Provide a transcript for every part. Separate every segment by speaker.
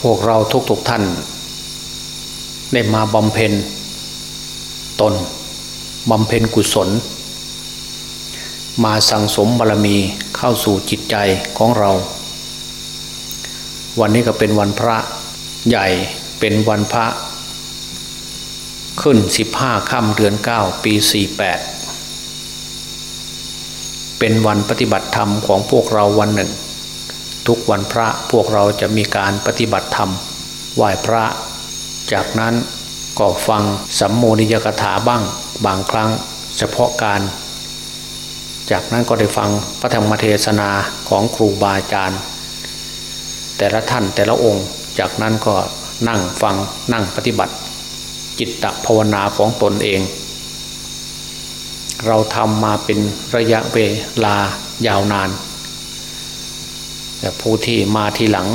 Speaker 1: พวกเราทุกๆทท่าน ได้มาบำเพ็ญตนบำเพ็ญกุศล มาสั่งสมบารมีเข้าสู่จิตใจของเรา วันนี้ก็เป็นวันพระใหญ่เป็นวันพระ ขึ้นสิบห้าค่ำเดือนเก้าปีสี่แปดเป็นวันปฏิบัติธรรมของพวกเราวันหนึ่ง ทุกวันพระพวกเราจะมีการปฏิบัติธรรมไหว้พระ จากนั้นก็ฟังสัมโมนิยกถาบ้างบางครั้งเฉพาะการ จากนั้นก็ได้ฟังพระธรรมเทศนาของครูบาอาจารย์ แต่ละท่านแต่ละองค์ จากนั้นก็นั่งฟังนั่งปฏิบัติ จิตตภาวนาของตนเอง เราทำมาเป็นระยะเวลายาวนาน แต่ผู้ที่มาทีหลัง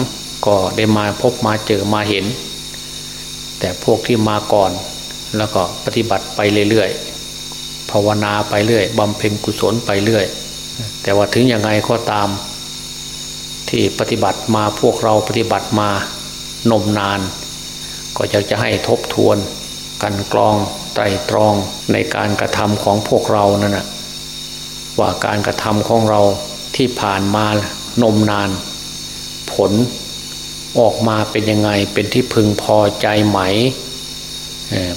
Speaker 1: ก็ได้มาพบมาเจอมาเห็น แต่พวกที่มาก่อนแล้วก็ปฏิบัติไปเรื่อยๆภาวนาไปเรื่อยบำเพ็ญกุศลไปเรื่อย แต่ว่าถึงยังไงก็ตาม ที่ปฏิบัติมาพวกเราปฏิบัติมานมนาน ก็อยากจะให้ทบทวนกันกรองไตรตรองในการกระทำของพวกเรานั่นนะว่าการกระทำของเราที่ผ่านมา นมนาน ผลออกมาเป็นยังไงเป็นที่พึงพอใจไหม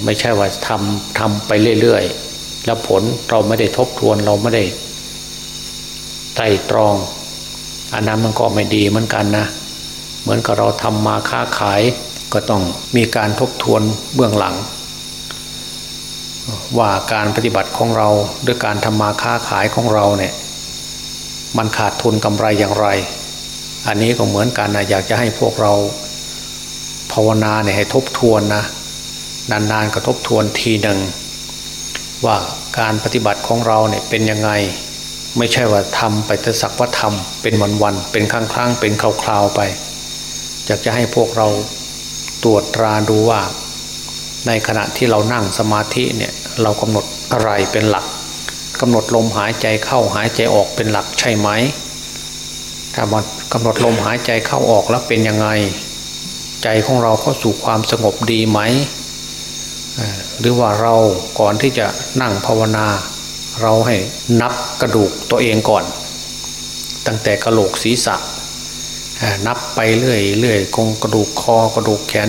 Speaker 1: ไม่ใช่ว่าทำทำไปเรื่อยๆ แล้วผลเราไม่ได้ทบทวนเราไม่ได้ไตรตรอง อันนั้นมันก็ไม่ดีเหมือนกันนะ เหมือนกับเราทำมาค้าขายก็ต้องมีการทบทวนเบื้องหลัง ว่าการปฏิบัติของเราด้วยการทำมาค้าขายของเราเนี่ย มันขาดทุนกำไรอย่างไร อันนี้ก็เหมือนกันนะอยากจะให้พวกเราภาวนาเนี่ยให้ทบทวนนะนานๆก็ทบทวนทีหนึ่งว่าการปฏิบัติของเราเนี่ยเป็นยังไง ไม่ใช่ว่าทำไปแต่สักว่าทำเป็นวันๆเป็นครั้งๆเป็นคราวๆไป อยากจะให้พวกเราตรวจตราดูว่า ในขณะที่เรานั่งสมาธิเนี่ยเรากำหนดอะไรเป็นหลัก กำหนดลมหายใจเข้าหายใจออกเป็นหลักใช่ไหมถ้ามันกำหนดลมหายใจเข้าออกแล้วเป็นยังไง ใจของเราเข้าสู่ความสงบดีไหมหรือว่าเราก่อนที่จะนั่งภาวนา เราให้นับกระดูกตัวเองก่อน ตั้งแต่กระโหลกศีรษะนับไปเรื่อยเรื่อยกงกระดูกคอกระดูกแขน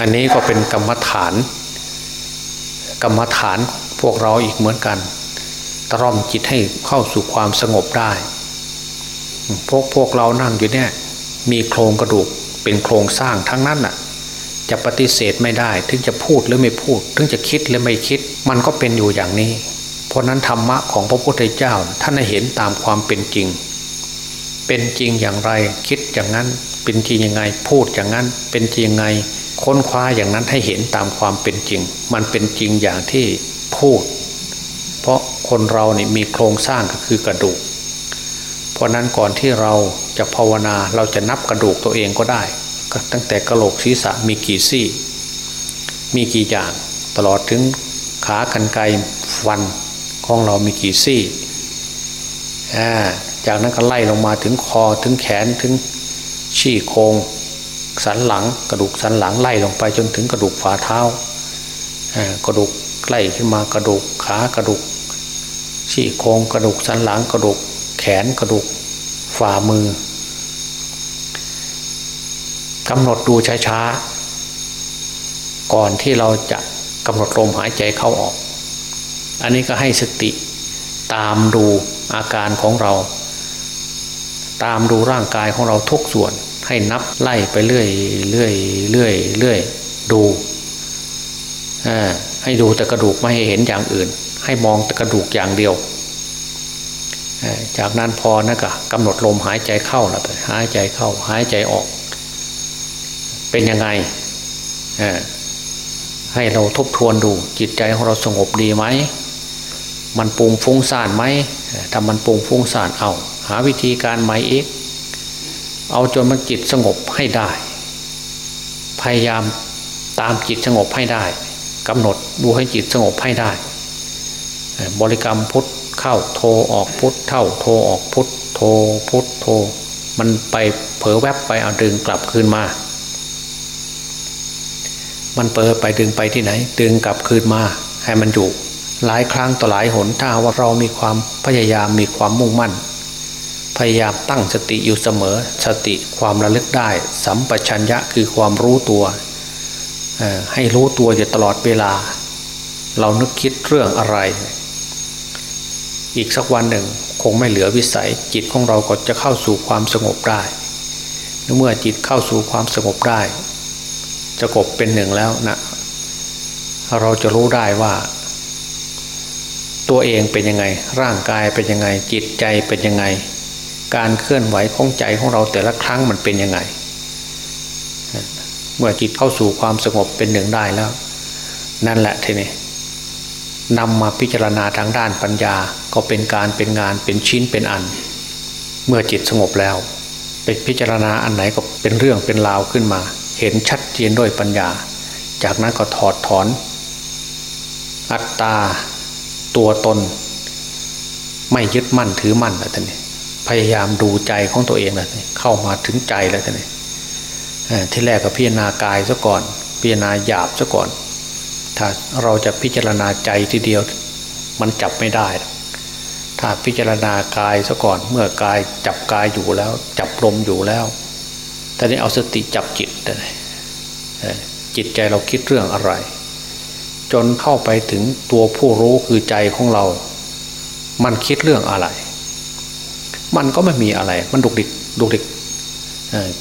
Speaker 1: อันนี้ก็เป็นกรรมฐาน กรรมฐาน วกเราอีกเหมือนกัน ตร่อมจิตให้เข้าสู่ความสงบได้ พวกพวกเรานั่งอยู่เนี่ย มีโครงกระดูกเป็นโครงสร้างทั้งนั้นน่ะ จะปฏิเสธไม่ได้ ถึงจะพูดหรือไม่พูด ถึงจะคิดหรือไม่คิด มันก็เป็นอยู่อย่างนี้ เพราะนั้นธรรมะของพระพุทธเจ้าท่านเห็นตามความเป็นจริง เป็นจริงอย่างไรคิดอย่างนั้น เป็นจริงยังไงพูดอย่างนั้น เป็นจริงยังไงค้นคว้าอย่างนั้นให้เห็นตามความเป็นจริง มันเป็นจริงอย่างที่ พูด เพราะคนเราเนี่ยมีโครงสร้างก็คือกระดูก เพราะนั้นก่อนที่เราจะภาวนาเราจะนับกระดูกตัวเองก็ได้ ตั้งแต่กระโหลกศีรษะมีกี่ซี่ มีกี่อย่าง ตลอดถึงขากันไกฟันของเรามีกี่ซี่จากนั้นก็ไล่ลงมาถึงคอถึงแขนถึงชี้โครงสันหลัง กระดูกสันหลังไล่ลงไปจนถึงกระดูกฝ่าเท้ากระดูก ไล่ขึ้นมากระดูกขากระดูกชี้โครงกระดูกสันหลังกระดูกแขนกระดูกฝ่ามือกำหนดดูช้าๆก่อนที่เราจะกำหนดลมหายใจเข้าออก อันนี้ก็ให้สติตามดูอาการของเรา ตามดูร่างกายของเราทุกส่วนให้นับไล่ไปเรื่อยเรื่อยเรื่อยเรื่อยดูอ่า ให้ดูแต่กระดูกไม่ให้เห็นอย่างอื่น ให้มองแต่กระดูกอย่างเดียว จากนั้นพอนะกะกำหนดลมหายใจเข้าแล้วไปหายใจเข้าหายใจออก เป็นยังไงให้เราทบทวนดูจิตใจของเราสงบดีไหม มันปุงฟุ้งซ่านไหมถ้ามันปุงฟุ้งซ่านเอา หาวิธีการใหม่อีก เอาจนมันจิตสงบให้ได้ พยายามตามจิตสงบให้ได้ กำหนดดูให้จิตสงบให้ได้ บริกรรมพุทธเข้าโทออกพุทธเข้าโทออกพุทธโทพุทธโท มันไปเผลอแวบไปเอาดึงกลับคืนมา มันเปิดไปดึงไปที่ไหน ดึงกลับคืนมา ให้มันอยู่หลายครั้งต่อหลายหนถ้าว่าเรามีความพยายามมีความมุ่งมั่น พยายามตั้งสติอยู่เสมอสติความระลึกได้ สัมปชัญญะคือความรู้ตัว ให้รู้ตัวอยู่ตลอดเวลา เรานึกคิดเรื่องอะไร อีกสักวันหนึ่งคงไม่เหลือวิสัย จิตของเราก็จะเข้าสู่ความสงบได้ เมื่อจิตเข้าสู่ความสงบได้จะกบเป็นหนึ่งแล้วนะเราจะรู้ได้ว่า ตัวเองเป็นยังไง ร่างกายเป็นยังไง จิตใจเป็นยังไง การเคลื่อนไหวของใจของเราแต่ละครั้งมันเป็นยังไง เมื่อจิตเข้าสู่ความสงบเป็นหนึ่งได้แล้ว นั่นแหละทีนี้นำมาพิจารณาทางด้านปัญญาก็เป็นการเป็นงานเป็นชิ้นเป็นอัน เมื่อจิตสงบแล้วไปพิจารณาอันไหนก็เป็นเรื่องเป็นราวขึ้นมา เห็นชัดเจนด้วยปัญญา จากนั้นก็ถอดถอน อัตตา ตัวตน ไม่ยึดมั่นถือมั่นแล้วท่านนี่พยายามดูใจของตัวเองแล้วนี่เข้ามาถึงใจแล้วท่านนี่ ที่แรกก็พิจารณากายซะก่อน พิจารณาหยาบซะก่อน ถ้าเราจะพิจารณาใจทีเดียว มันจับไม่ได้ ถ้าพิจารณากายซะก่อน เมื่อกายจับกายอยู่แล้ว จับลมอยู่แล้วตอนนี้เอาสติจับจิตเลยจิตใจเราคิดเรื่องอะไร จนเข้าไปถึงตัวผู้รู้คือใจของเรา มันคิดเรื่องอะไร มันก็ไม่มีอะไร มันดุกดิกดุกดิก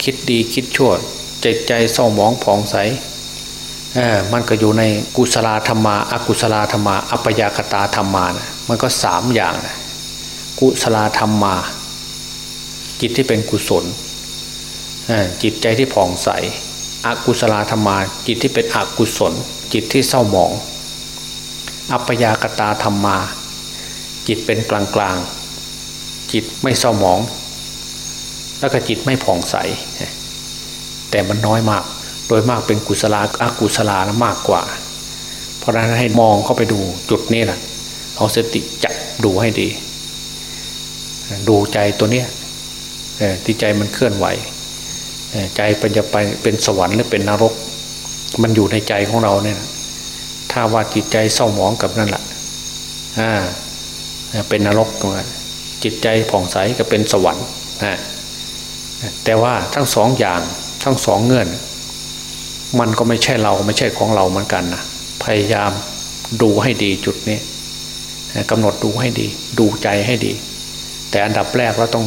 Speaker 1: คิดดีคิดชั่วใจใจเศร้าหมองผ่องใสมันก็อยู่ในกุศลธรรมาอากุศลธรรมาอัปยากตาธรรมานะมันก็สามอย่างนะกุศลธรรมา จิตที่เป็นกุศลจิตใจที่ผ่องใสอกุศลธรรมา จิตที่เป็นอกุศล จิตที่เศร้าหมอง อัปยากตาธรรมา จิตเป็นกลางกลางจิตไม่เศร้าหมอง แล้วก็จิตไม่ผ่องใส แต่มันน้อยมาก โดยมากเป็นกุศลอากุศลานะมากกว่า เพราะนั้นให้มองเข้าไปดูจุดนี้แหละเอาสติจับดูให้ดี ดูใจตัวเนี้ยที่ใจมันเคลื่อนไหว ใจเป็นจะไปเป็นสวรรค์หรือเป็นนรก มันอยู่ในใจของเราเนี่ย ถ้าว่าจิตใจเศร้าหมองกับนั่นแหละอ่าเป็นนรกตรงนั้นจิตใจผ่องใสก็เป็นสวรรค์นะ แต่ว่าทั้งสองอย่างทั้งสองเงื่อน มันก็ไม่ใช่เราไม่ใช่ของเราเหมือนกันนะพยายามดูให้ดีจุดนี้กำหนดดูให้ดี ดูใจให้ดี แต่อันดับแรกเราต้อง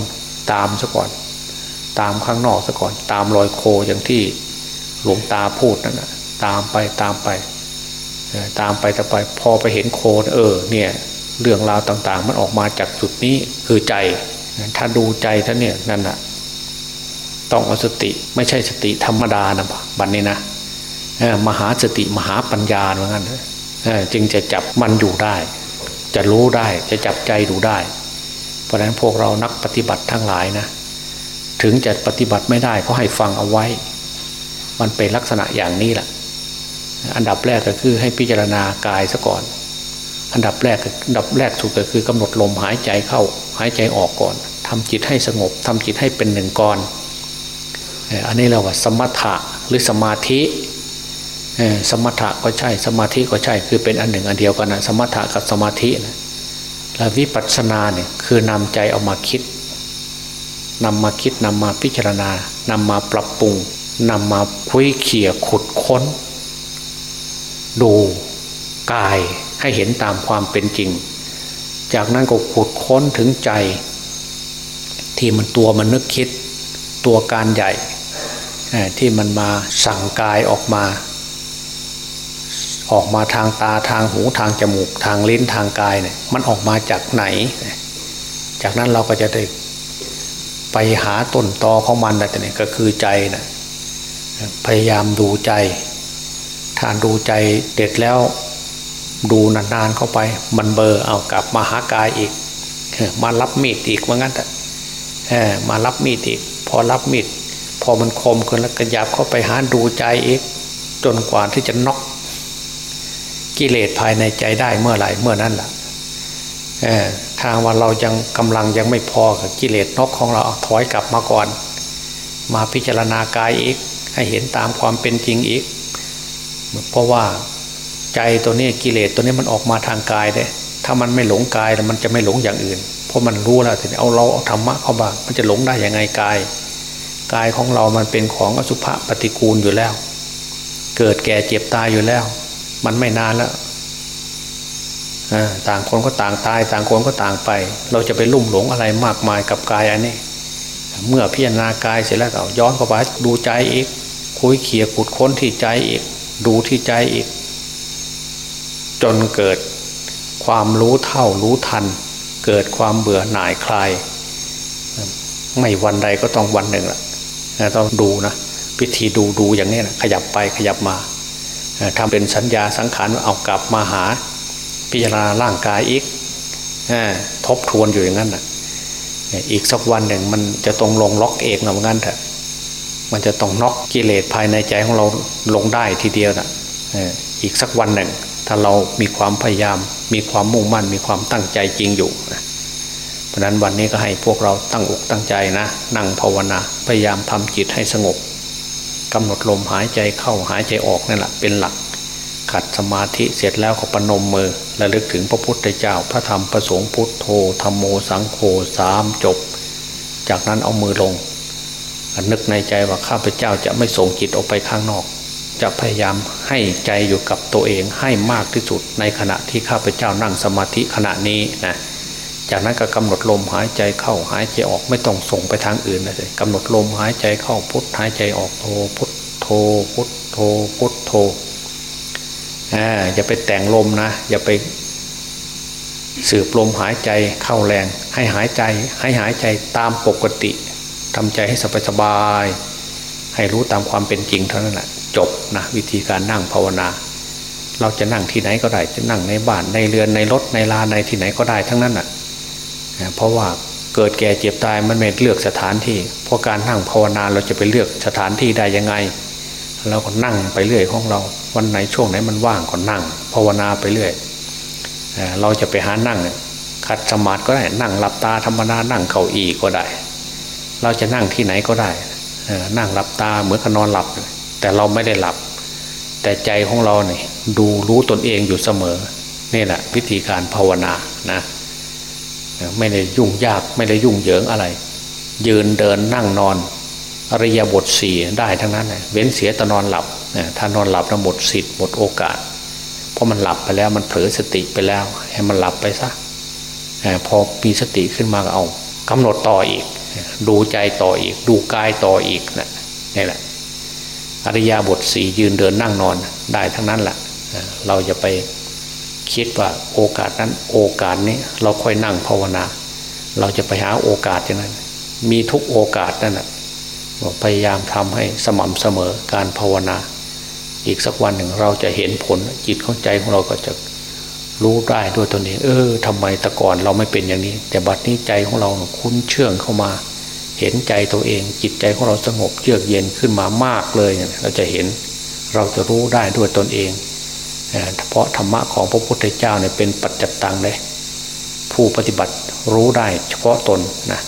Speaker 1: ตามซะก่อน ตามข้างนอกซะก่อน ตามรอยโคอย่างที่หลวงตาพูดนั่นนะตามไปตามไปตามไปต่อไปพอไปเห็นโคเออเนี่ยเรื่องราวต่างๆ มันออกมาจากจุดนี้คือใจถ้าดูใจท่านเนี่ยนั่นน่ะ ต้องเอาสติ ไม่ใช่สติธรรมดานะบันนี้นะมหาสติมหาปัญญาเหมือนกันจึงจะจับมันอยู่ได้ จะรู้ได้จะจับใจดูได้ เพราะฉะนั้นพวกเรานักปฏิบัติทั้งหลายนะ ถึงจะปฏิบัติไม่ได้ก็ให้ฟังเอาไว้ มันเป็นลักษณะอย่างนี้แหละอันดับแรกก็คือให้พิจารณากายซะก่อน อันดับแรกอันดับแรกสุดก็คือกำหนดลมหายใจเข้าหายใจออกก่อนทำจิตให้สงบทำจิตให้เป็นหนึ่งก่อน อันนี้เราว่าสมถะหรือสมาธิสมถะก็ใช่สมาธิก็ใช่คือเป็นอันหนึ่งอันเดียวกันนะสมถะกับสมาธินะแล้ววิปัสสนาเนี่ยคือนำใจเอามาคิดนำมาคิดนำมาพิจารณานำมาปรับปรุงนำมาคุยเขี่ยขุดค้น ดูกายให้เห็นตามความเป็นจริง จากนั้นก็ขุดค้นถึงใจ ที่มันตัวมันนึกคิด ตัวการใหญ่ ที่มันมาสั่งกายออกมา ออกมาทางตาทางหูทางจมูกทางลิ้นทางกายเนี่ยมันออกมาจากไหน จากนั้นเราก็จะได้ไปหาต้นตอของมันแต่เนี่ยก็คือใจนะพยายามดูใจทานดูใจเด็ดแล้วดูนานๆเข้าไป มันเบอร์เอากลับมาหากายอีกมารับมีดอีกว่างั้นแต่มารับมีดอีก พอรับมีด อมันคมขึ้นแล้วก็ยับเข้าไปหาดูใจอีกจนกว่าที่จะน็อกกิเลสภายในใจได้เมื่อไหร่เมื่อนั้นแหละทางว่าเรายังกำลังยังไม่พอกับกิเลสนกของเราถอยกลับมาก่อน มาพิจารณากายอีกให้เห็นตามความเป็นจริงอีก เพราะว่าใจตัวนี้กิเลสตัวนี้มันออกมาทางกายเลยถ้ามันไม่หลงกายแล้วมันจะไม่หลงอย่างอื่น เพราะมันรู้แล้วถึงเอาเราเอาธรรมะเข้ามามันจะหลงได้ยังไงกาย กายของเรามันเป็นของอสุภะปฏิกูลอยู่แล้ว เกิดแก่เจ็บตายอยู่แล้ว มันไม่นานแล้วต่างคนก็ต่างตาย ต่างคนก็ต่างไป เราจะไปลุ่มหลงอะไรมากมายกับกายอันนี้ เมื่อพิจารณากายเสร็จแล้วก็ย้อนเข้าไปดูใจอีก คุยเขี่ยขุดค้นที่ใจอีก ดูที่ใจอีก จนเกิดความรู้เท่ารู้ทัน เกิดความเบื่อหน่ายคลาย ไม่วันใดก็ต้องวันหนึ่งละ ต้องดูนะพิธีดูดูอย่างนี้นะขยับไปขยับมาทำเป็นสัญญาสังขารเอากลับมาหา พิจารณาร่างกายอีกทบทวนอยู่อย่างนั้นนะอีกสักวันหนึ่งมันจะต้องลงล็อกเองนะเหมือนกันเถอะมันจะต้องน็อกกิเลสภายในใจของเราลงได้ทีเดียวนะอีกสักวันหนึ่ง ถ้าเรามีความพยายาม มีความมุ่งมั่น มีความตั้งใจจริงอยู่นะ ราะนั้นวันนี้ก็ให้พวกเราตั้งอกตั้งใจนะ นั่งภาวนาพยายามทำจิตให้สงบกำหนดลมหายใจเข้าหายใจออกนั่นแหละเป็นหลัก ขัดสมาธิเสร็จแล้วก็ปนมมือและลึกถึงพระพุทธเจ้า พระธรรมพระสงฆ์พุทโธธรรมโมสังโฆสามจบ จากนั้นเอามือลงนึกในใจว่าข้าพเจ้าจะไม่ส่งจิตออกไปข้างนอก จะพยายามให้ใจอยู่กับตัวเองให้มากที่สุดในขณะที่ข้าพเจ้านั่งสมาธิขณะนี้นะ จากนั้นก็กำหนดลมหายใจเข้าหายใจออกไม่ต้องส่งไปทางอื่นเลยกำหนดลมหายใจเข้าพุทหายใจออกโทพุทโทพุทโทพุทโทอ่าอย่าไปแต่งลมนะ อย่าไปสืบลมหายใจเข้าแรง ให้หายใจให้หายใจตามปกติทำใจให้สบายสบายให้รู้ตามความเป็นจริงเท่านั้นแหละจบนะวิธีการนั่งภาวนา เราจะนั่งที่ไหนก็ได้จะนั่งในบ้านในเรือนในรถในลานในที่ไหนก็ได้ทั้งนั้นแหะ เพราะว่าเกิดแก่เจ็บตายมันไม่เลือกสถานที่ เพราะการนั่งภาวนาเราจะไปเลือกสถานที่ได้ยังไง เราก็นั่งไปเรื่อยของเรา วันไหนช่วงไหนมันว่างก็นั่ง ภาวนาไปเรื่อยเราจะไปหานั่งคัดสมาธิก็ได้นั่งหลับตาธรรมดานั่งเก้าอี้ก็ได้ เราจะนั่งที่ไหนก็ได้นั่งหลับตาเหมือนกับนอนหลับ แต่เราไม่ได้หลับ แต่ใจของเราเนี่ยดูรู้ตนเองอยู่เสมอนี่แหละวิธีการภาวนานะ ไม่ได้ยุ่งยากไม่ได้ยุ่งเหยิงอะไร ยืนเดินนั่งนอน อริยบทสี่ได้ทั้งนั้นเว้นเสียแต่นอนหลับถ้านอนหลับแล้วหมดสิทธิ์หมดโอกาส เพราะมันหลับไปแล้วมันเผลอสติไปแล้ว ให้มันหลับไปซะพอมีสติขึ้นมาก็เอากำหนดต่ออีก ดูใจต่ออีก ดูกายต่ออีกนะนี่แหละ อริยบทสี่ยืนเดินนั่งนอนได้ทั้งนั้นแหละเราจะไป คิดว่าโอกาสนั้นโอกาสนี้เราค่อยนั่งภาวนา เราจะไปหาโอกาสอย่างนั้น มีทุกโอกาสนั่นแหละพยายามทำให้สม่ำเสมอการภาวนา อีกสักวันหนึ่งเราจะเห็นผลจิตของใจของเราก็จะรู้ได้ด้วยตนเองเออทำไมแต่ก่อนเราไม่เป็นอย่างนี้ แต่บัดนี้ใจของเราคุ้นเชื่องเข้ามา เห็นใจตัวเอง จิตใจของเราสงบเยือกเย็นขึ้นมามากเลยเราจะเห็นเราจะรู้ได้ด้วยตนเอง เพราะธรรมะของพระพุทธเจ้าเนี่ยเป็นปัจจัตตังเลยผู้ปฏิบัติรู้ได้เฉพาะตนนะ